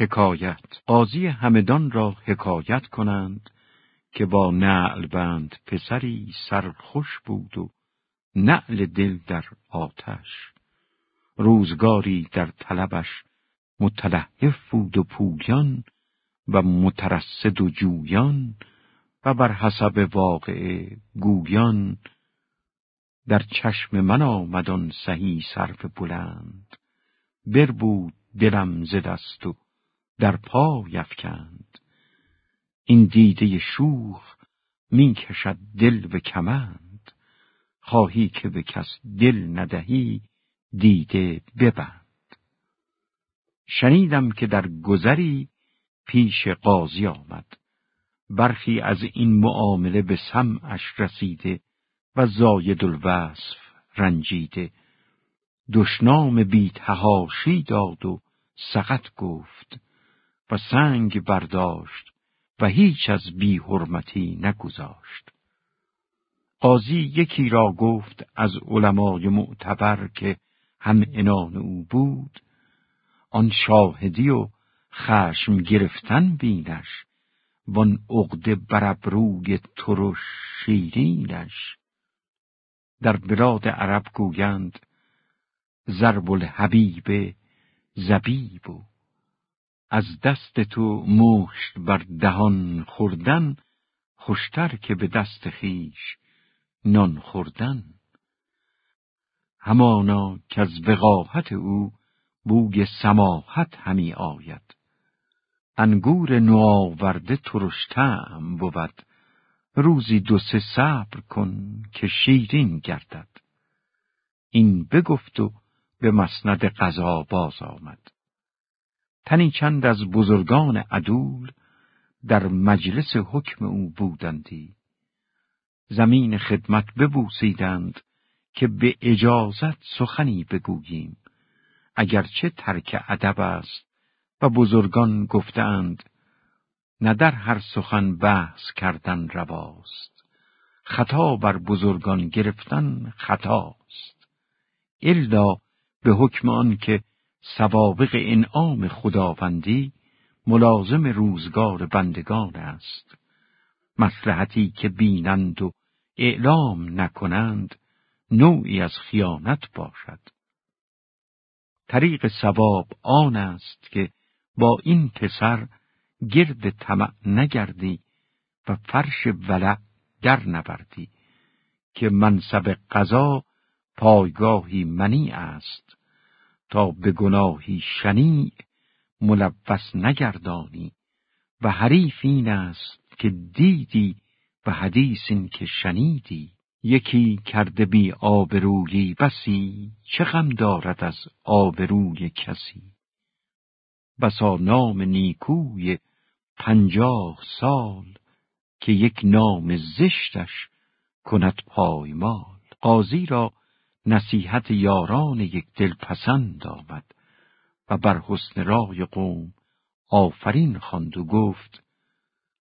حکایت. قاضی همدان را حکایت کنند که با نعل بند پسری سرخوش بود و نعل دل در آتش. روزگاری در طلبش متلهف بود و پویان و مترصد و جویان و بر حسب واقع گویان در چشم من آمدان سهی صرف بلند. بر بود دلم ز دست و در پا یفکند این دیده شوخ می کشد دل به کمند. خواهی که به کس دل ندهی دیده ببند. شنیدم که در گذری پیش قاضی آمد. برخی از این معامله به سمعش رسیده و زاید الوصف رنجیده. دشنام بی تهاشی داد و سقط گفت و سنگ برداشت و هیچ از بی حرمتی نگذاشت. قاضی یکی را گفت از علمای معتبر که هم انان او بود، آن شاهدی و خشم گرفتن بینش، وان عقده برابروی ترش شیرینش. در بلاد عرب گویند ضرب الحبیب زبیب و از دست تو مشت بر دهان خوردن خوشتر که به دست خیش نان خوردن. همانا که از وقاحت او بوی سماحت همی آید. انگور نوآورده ترشتم بود. روزی دو سه صبر کن که شیرین گردد. این بگفت و به مسند قضا باز آمد. تنی چند از بزرگان عدول در مجلس حکم او بودندی. زمین خدمت ببوسیدند که به اجازت سخنی بگوییم. اگرچه ترک ادب است و بزرگان گفتند نه در هر سخن بحث کردن رواست. خطا بر بزرگان گرفتن خطاست. الا به حکم آن که سوابق انعام خداوندی ملازم روزگار بندگان است. مسلحتی که بینند و اعلام نکنند نوعی از خیانت باشد. طریق سواب آن است که با این پسر گرد طمع نگردی و فرش ولع در نبردی که منصب قضا پایگاهی منی است. تا به گناهی شنیع ملبس نگردانی. و حریف این است که دیدی و حدیث این که شنیدی. یکی کرده بی آبرویی بسی چه غم دارد از آبروی کسی؟ بسا نام نیکوی پنجاه سال که یک نام زشتش کند پایمال. قاضی را نصیحت یاران یک دل پسند آمد و بر حسن رای قوم آفرین خواند و گفت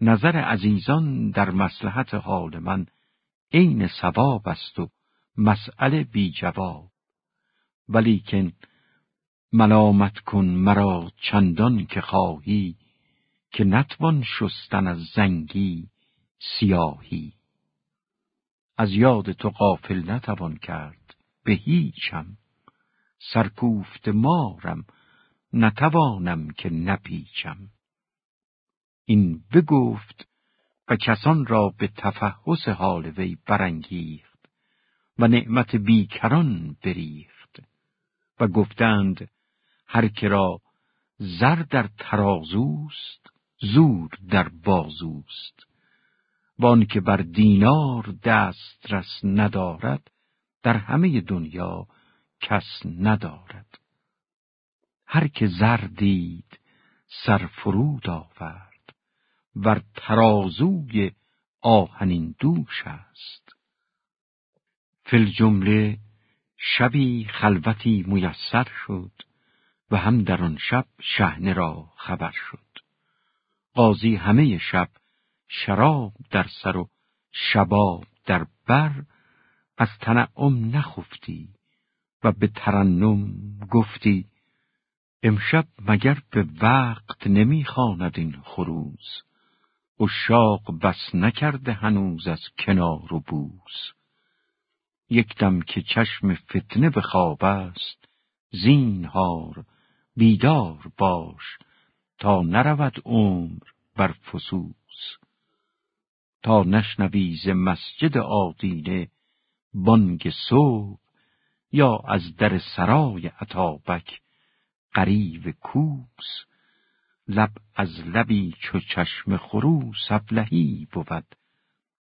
نظر عزیزان در مسلحت حال من عین ثواب است و مسئله بی جواب. ولیکن ملامت کن مرا چندان که خواهی که نتوان شستن از زنگی سیاهی. از یاد تو غافل نتوان کرد. به هیچم سرکوفت مارم نتوانم که نپیچم. این بگفت و کسان را به تفحص حال وی برانگیخت و نعمت بیکران بریخت و گفتند هر که را زر در ترازوست زور در بازوست وان که بر دینار دسترس ندارد در همه دنیا کس ندارد. هر که زر دید سر فرود آورد ور ترازوی آهنین دوش است. فل جمله شبی خلوتی میسر شد و هم در آن شب شهنه را خبر شد. قاضی همه شب شراب در سر و شباب در بر از تنعم نخفتی و به ترنم گفتی امشب مگر به وقت نمی‌خواند این خروز؟ اشاق بس نکرده هنوز از کنار و بوز. یک دم که چشم فتنه به خواب است زینهار بیدار باش تا نرود عمر بر فسوس تا نشنوی ز مسجد آدینه بانگ صبح یا از در سرای عطابک قریب کوس. لب از لبی چو چشم خروس ابلهی بود.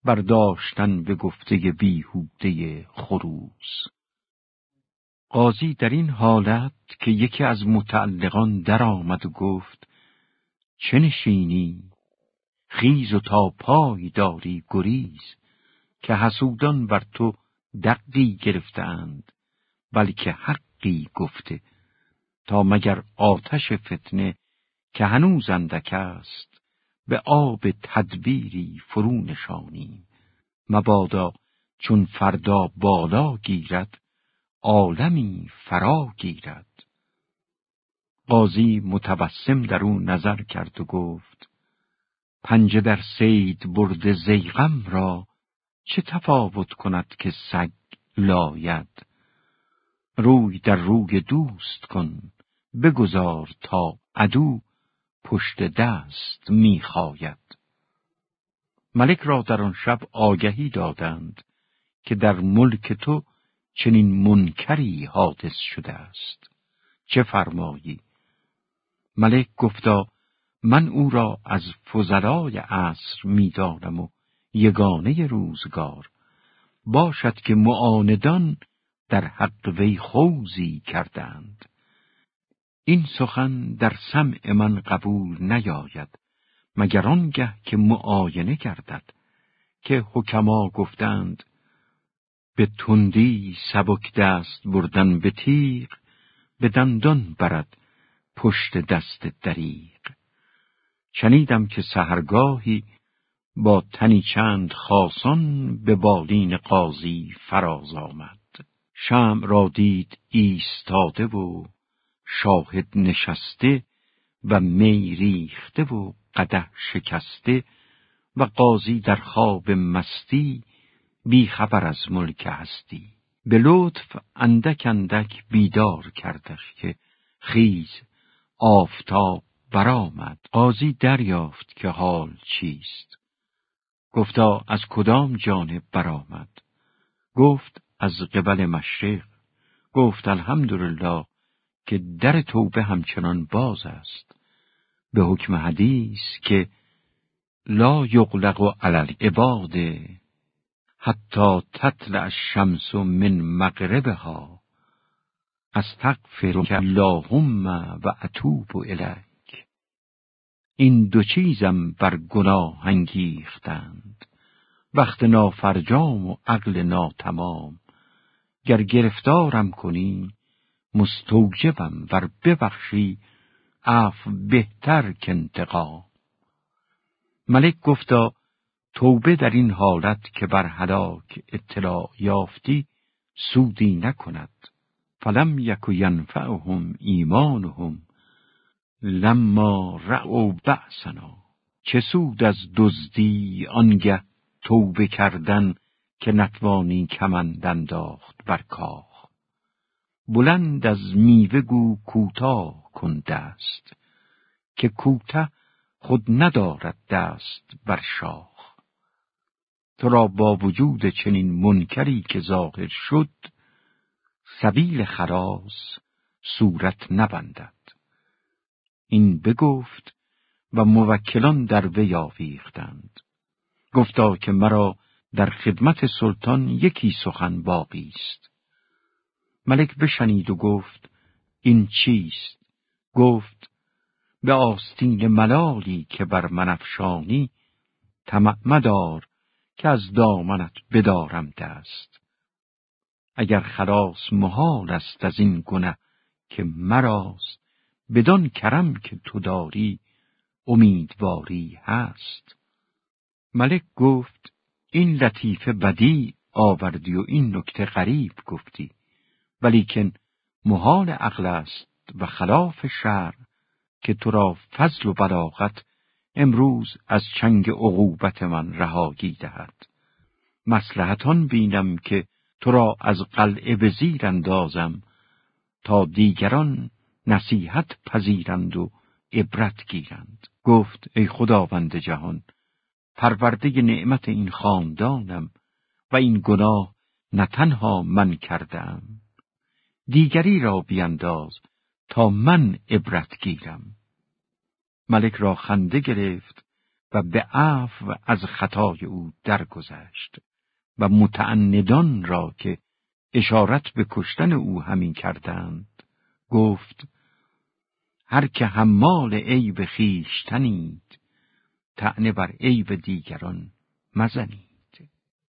برداشتن به گفته بیهوده خروس. قاضی در این حالت که یکی از متعلقان درآمد و گفت چه نشینی؟ خیز و تا پای داری گریز که حسودان بر تو دقی گرفتند بلکه حقی گفته تا مگر آتش فتنه که هنوز اندک است به آب تدبیری فرو نشانیم مبادا چون فردا بالا گیرد عالمی فرا گیرد. قاضی متبسم در او نظر کرد و گفت پنجه در سید برد زیغم را چه تفاوت کند که سگ لاید؟ روی در روی دوست کن بگذار تا عدو پشت دست می‌خواید ملک را در آن شب آگهی دادند که در ملک تو چنین منکری حادث شده است. چه فرمایی؟ ملک گفتا من او را از فضلای عصر می‌دانم و یگانه روزگار. باشد که معاندان در حق وی خوزی کردند. این سخن در سمع من قبول نیاید مگر آنگه که معاینه گردد که حکما گفتند به تندی سبک دست بردن به تیغ به دندان برد پشت دست دریغ. شنیدم که سهرگاهی با تنی چند خاصان به بالین قاضی فراز آمد. شم را دید ایستاده و شاهد نشسته و می ریخته و قده شکسته و قاضی در خواب مستی بی خبر از ملک هستی. به لطف اندک اندک بیدار کردش که خیز آفتاب برآمد. قاضی دریافت که حال چیست. گفتا از کدام جانب برآمد؟ گفت از قبل مشرق. گفت الحمدلله که در توبه همچنان باز است. به حکم حدیث که لا یغلق علی العباد حتی تطلع الشمس من مغربها. استغفرک اللهم و اتوب الیک. این دو چیزم بر گناه انگیختند. وقت نافرجام و عقل ناتمام. گر گرفتارم کنی مستوجبم ور ببخشی عف بهتر که انتقام. ملک گفتا توبه در این حالت که بر هلاک اطلاع یافتی سودی نکند. فلم یک ینفعهم ایمانهم. لما رعو بأسنا چه سود از دزدی آنگه توبه کردن که نتوانی کمند انداخت بر کاخ بلند از میوه گو کوتاه کن دست که کوته خود ندارد دست بر شاخ. تو را با وجود چنین منکری که ظاهر شد سبیل خلاص صورت نبندد. این بگفت و موکلان در وی آویختند. گفتا که مرا در خدمت سلطان یکی سخن باقی است. ملک بشنید و گفت این چیست؟ گفت به آستین ملالی که بر من افشانی طمع که از دامنت بدارم دست. اگر خلاص محال است از این گنه که مراست بدان کرم که تو داری امیدواری هست. ملک گفت این لطیفه بدی آوردی و این نکته غریب گفتی. ولیکن محال عقل است و خلاف شر که تو را فضل و بلاغت امروز از چنگ عقوبت من رهایی دهد. مسلحتان بینم که تو را از قلعه به زیر اندازم تا دیگران نصیحت پذیرند و عبرت گیرند. گفت ای خداوند جهان پرورده نعمت این خاندانم و این گناه نه تنها من کردم دیگری را بینداز تا من عبرت گیرم. ملک را خنده گرفت و به عفو از خطای او درگذشت و متعندان را که اشارت به کشتن او همین کردند گفت هر که حمال عیب خیشتنید تعنه بر عیب دیگران مزنید.